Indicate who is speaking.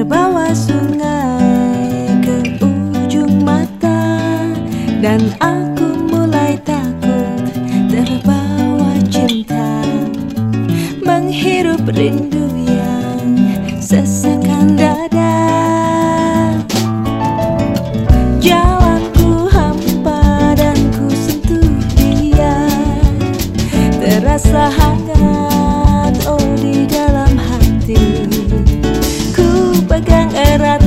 Speaker 1: terbawa sungai ke ujung mata dan aku mulai takut terbawa cinta. Menghirup rindu yang sesakan dada. Jalanku hampa dan ku sentuh dia. Terasa hangat oh di dalam tierra